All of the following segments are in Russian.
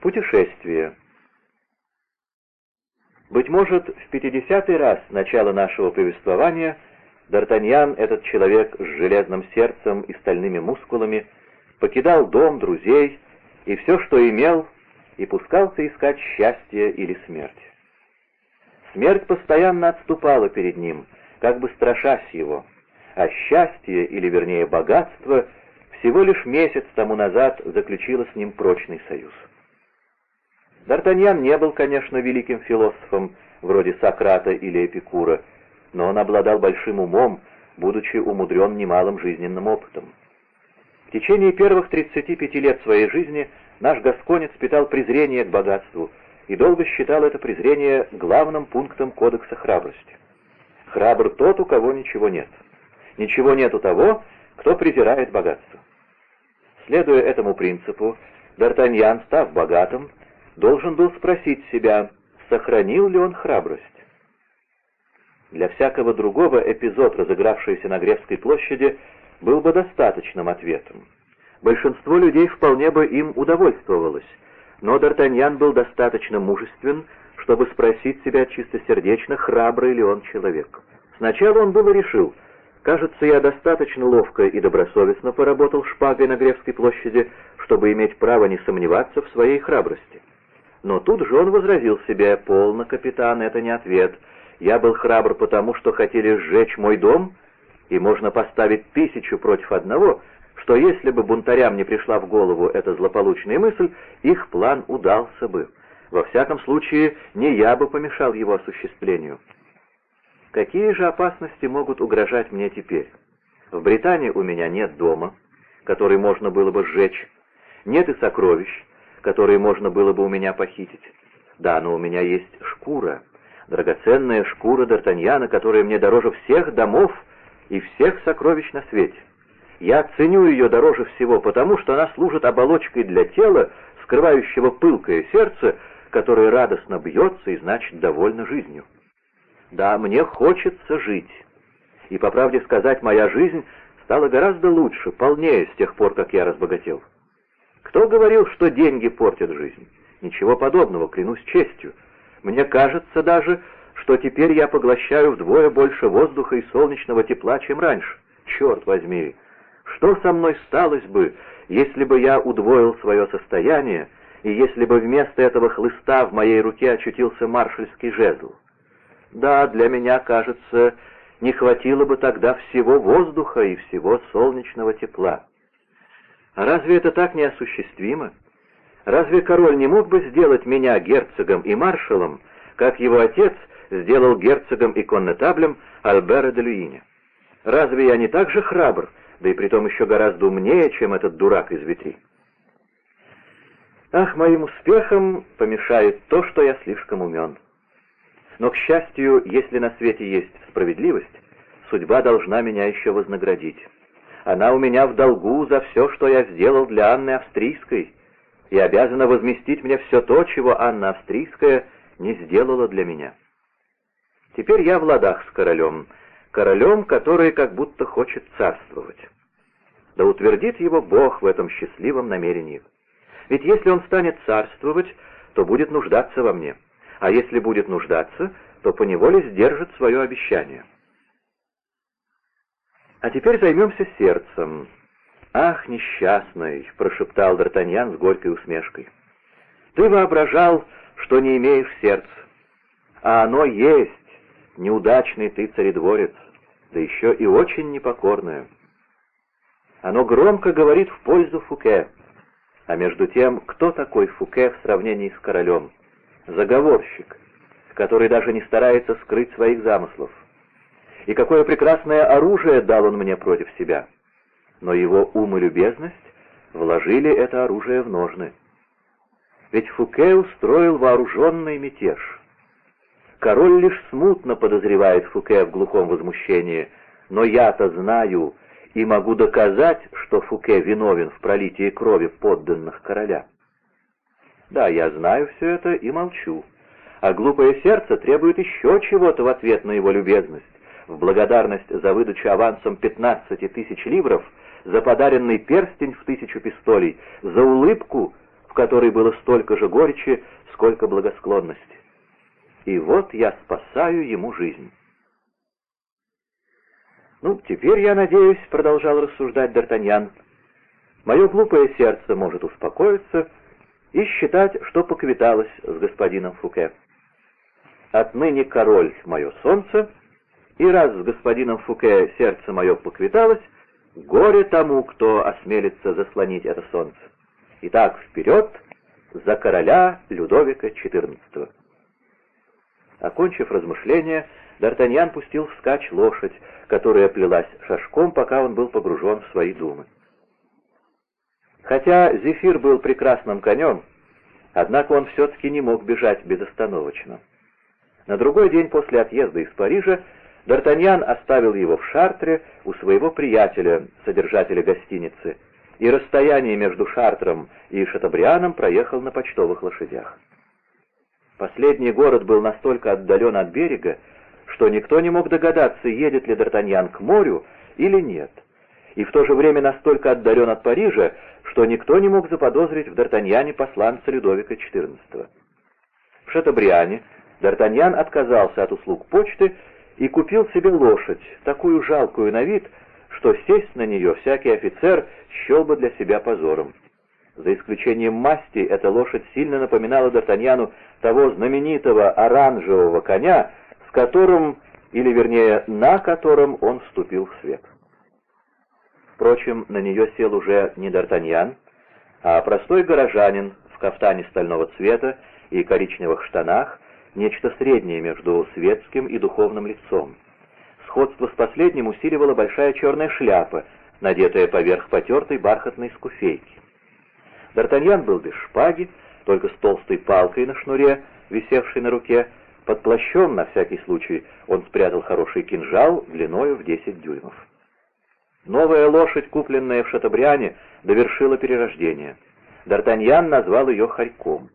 Путешествие. Быть может, в пятидесятый раз начала нашего повествования Д'Артаньян, этот человек с железным сердцем и стальными мускулами, покидал дом, друзей и все, что имел, и пускался искать счастье или смерть. Смерть постоянно отступала перед ним, как бы страшась его, а счастье, или вернее богатство, всего лишь месяц тому назад заключило с ним прочный союз. Д'Артаньян не был, конечно, великим философом, вроде Сократа или Эпикура, но он обладал большим умом, будучи умудрен немалым жизненным опытом. В течение первых 35 лет своей жизни наш гасконец питал презрение к богатству и долго считал это презрение главным пунктом кодекса храбрости. Храбр тот, у кого ничего нет. Ничего нет у того, кто презирает богатство. Следуя этому принципу, Д'Артаньян, став богатым, должен был спросить себя, сохранил ли он храбрость. Для всякого другого эпизод, разыгравшийся на Гревской площади, был бы достаточным ответом. Большинство людей вполне бы им удовольствовалось, но Д'Артаньян был достаточно мужествен, чтобы спросить себя чистосердечно, храбрый ли он человек. Сначала он было решил, кажется, я достаточно ловко и добросовестно поработал шпагой на Гревской площади, чтобы иметь право не сомневаться в своей храбрости. Но тут же он возразил себе, «Полно, капитан, это не ответ. Я был храбр потому, что хотели сжечь мой дом, и можно поставить тысячу против одного, что если бы бунтарям не пришла в голову эта злополучная мысль, их план удался бы. Во всяком случае, не я бы помешал его осуществлению. Какие же опасности могут угрожать мне теперь? В Британии у меня нет дома, который можно было бы сжечь, нет и сокровищ, которые можно было бы у меня похитить. Да, но у меня есть шкура, драгоценная шкура Д'Артаньяна, которая мне дороже всех домов и всех сокровищ на свете. Я ценю ее дороже всего, потому что она служит оболочкой для тела, скрывающего пылкое сердце, которое радостно бьется и, значит, довольно жизнью. Да, мне хочется жить. И, по правде сказать, моя жизнь стала гораздо лучше, полнее с тех пор, как я разбогател. Кто говорил, что деньги портят жизнь? Ничего подобного, клянусь честью. Мне кажется даже, что теперь я поглощаю вдвое больше воздуха и солнечного тепла, чем раньше. Черт возьми! Что со мной сталось бы, если бы я удвоил свое состояние, и если бы вместо этого хлыста в моей руке очутился маршальский жезл? Да, для меня, кажется, не хватило бы тогда всего воздуха и всего солнечного тепла. А разве это так неосуществимо? Разве король не мог бы сделать меня герцогом и маршалом, как его отец сделал герцогом и коннетаблем Альбера де Люине? Разве я не так же храбр, да и притом еще гораздо умнее, чем этот дурак из Витри? Ах, моим успехам помешает то, что я слишком умен. Но, к счастью, если на свете есть справедливость, судьба должна меня еще вознаградить. Она у меня в долгу за все, что я сделал для Анны Австрийской, и обязана возместить мне все то, чего Анна Австрийская не сделала для меня. Теперь я в ладах с королем, королем, который как будто хочет царствовать. Да утвердит его Бог в этом счастливом намерении. Ведь если он станет царствовать, то будет нуждаться во мне, а если будет нуждаться, то поневоле сдержит свое обещание. А теперь займемся сердцем. «Ах, несчастный!» — прошептал Д'Артаньян с горькой усмешкой. «Ты воображал, что не имеешь сердца. А оно есть, неудачный ты царедворец, да еще и очень непокорное. Оно громко говорит в пользу Фуке. А между тем, кто такой Фуке в сравнении с королем? Заговорщик, который даже не старается скрыть своих замыслов и какое прекрасное оружие дал он мне против себя. Но его ум и любезность вложили это оружие в ножны. Ведь Фуке устроил вооруженный мятеж. Король лишь смутно подозревает Фуке в глухом возмущении, но я-то знаю и могу доказать, что Фуке виновен в пролитии крови подданных короля. Да, я знаю все это и молчу, а глупое сердце требует еще чего-то в ответ на его любезность в благодарность за выдачу авансом 15 тысяч ливров, за подаренный перстень в тысячу пистолей, за улыбку, в которой было столько же горечи, сколько благосклонности. И вот я спасаю ему жизнь. «Ну, теперь, я надеюсь, — продолжал рассуждать Д'Артаньян, — мое глупое сердце может успокоиться и считать, что поквиталось с господином Фуке. Отныне король — мое солнце, и раз с господином Фуке сердце мое поквиталось, горе тому, кто осмелится заслонить это солнце. Итак, вперед за короля Людовика XIV. Окончив размышления, Д'Артаньян пустил вскачь лошадь, которая плелась шашком, пока он был погружен в свои думы. Хотя Зефир был прекрасным конем, однако он все-таки не мог бежать безостановочно. На другой день после отъезда из Парижа Д'Артаньян оставил его в Шартре у своего приятеля, содержателя гостиницы, и расстояние между Шартром и Шатабрианом проехал на почтовых лошадях. Последний город был настолько отдален от берега, что никто не мог догадаться, едет ли Д'Артаньян к морю или нет, и в то же время настолько отдален от Парижа, что никто не мог заподозрить в Д'Артаньяне посланца Людовика XIV. В Шатабриане Д'Артаньян отказался от услуг почты и купил себе лошадь, такую жалкую на вид, что сесть на нее всякий офицер счел бы для себя позором. За исключением масти, эта лошадь сильно напоминала Д'Артаньяну того знаменитого оранжевого коня, с которым, или вернее, на котором он вступил в свет. Впрочем, на нее сел уже не Д'Артаньян, а простой горожанин в кафтане стального цвета и коричневых штанах, нечто среднее между светским и духовным лицом. Сходство с последним усиливала большая черная шляпа, надетая поверх потертой бархатной скуфейки. Д'Артаньян был без шпаги, только с толстой палкой на шнуре, висевшей на руке. Под плащом, на всякий случай, он спрятал хороший кинжал длиною в 10 дюймов. Новая лошадь, купленная в Шатабриане, довершила перерождение. Д'Артаньян назвал ее Харьком.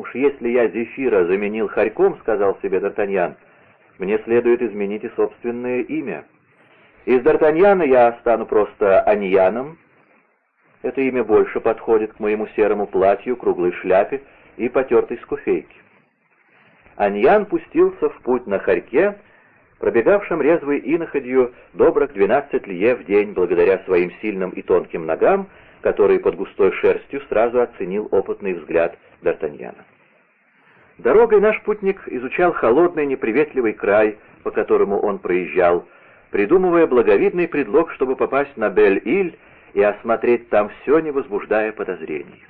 «Уж если я Зефира заменил Харьком, — сказал себе Д'Артаньян, — мне следует изменить и собственное имя. Из Д'Артаньяна я стану просто Аньяном, это имя больше подходит к моему серому платью, круглой шляпе и потертой скуфейке. Аньян пустился в путь на хорьке, пробегавшем резвой иноходью добрых двенадцать лье в день, благодаря своим сильным и тонким ногам, которые под густой шерстью сразу оценил опытный взгляд Д'Артаньяна. Дорогой наш путник изучал холодный неприветливый край, по которому он проезжал, придумывая благовидный предлог, чтобы попасть на Бель-Иль и осмотреть там все, не возбуждая подозрений.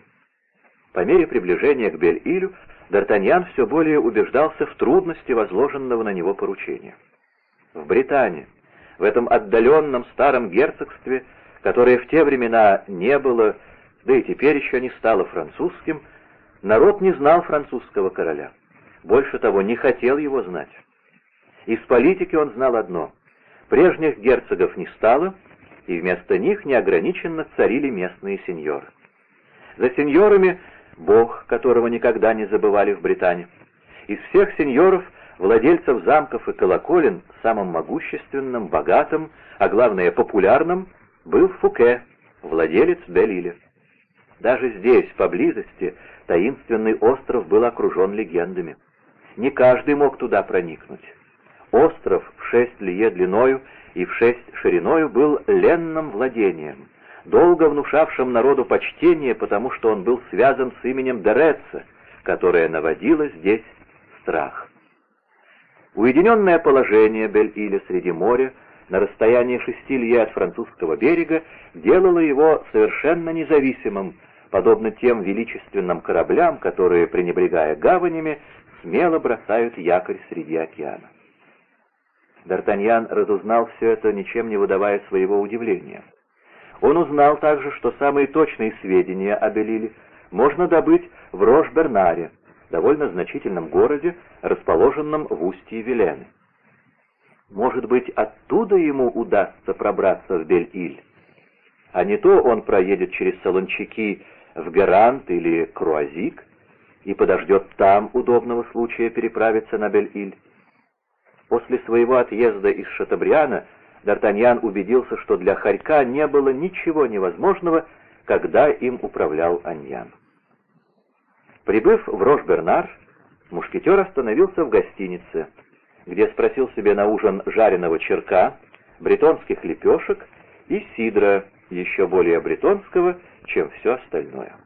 По мере приближения к Бель-Илю Д'Артаньян все более убеждался в трудности возложенного на него поручения. В Британии, в этом отдаленном старом герцогстве, которое в те времена не было, да и теперь еще не стало французским, народ не знал французского короля. Больше того, не хотел его знать. Из политики он знал одно — прежних герцогов не стало — и вместо них неограниченно царили местные сеньоры. За сеньорами бог, которого никогда не забывали в Британии. Из всех сеньоров, владельцев замков и колоколен, самым могущественным, богатым, а главное популярным, был Фуке, владелец Белиля. Даже здесь, поблизости, таинственный остров был окружен легендами. Не каждый мог туда проникнуть. Остров в шесть лие длиною и в шесть шириною был ленным владением, долго внушавшим народу почтение, потому что он был связан с именем Дереца, которое наводило здесь страх. Уединенное положение Бель-Иля среди моря, на расстоянии шести лье от французского берега, делало его совершенно независимым, подобно тем величественным кораблям, которые, пренебрегая гаванями, смело бросают якорь среди океана. Д'Артаньян разузнал все это, ничем не выдавая своего удивления. Он узнал также, что самые точные сведения о Белиле можно добыть в Рош-Бернаре, довольно значительном городе, расположенном в устье Вилены. Может быть, оттуда ему удастся пробраться в Бель-Иль, а не то он проедет через Солончаки в Герант или Круазик и подождет там удобного случая переправиться на Бель-Иль. После своего отъезда из Шатабриана Д'Артаньян убедился, что для Харька не было ничего невозможного, когда им управлял Аньян. Прибыв в Рош-Бернар, мушкетер остановился в гостинице, где спросил себе на ужин жареного черка, бретонских лепешек и сидра, еще более бретонского, чем все остальное.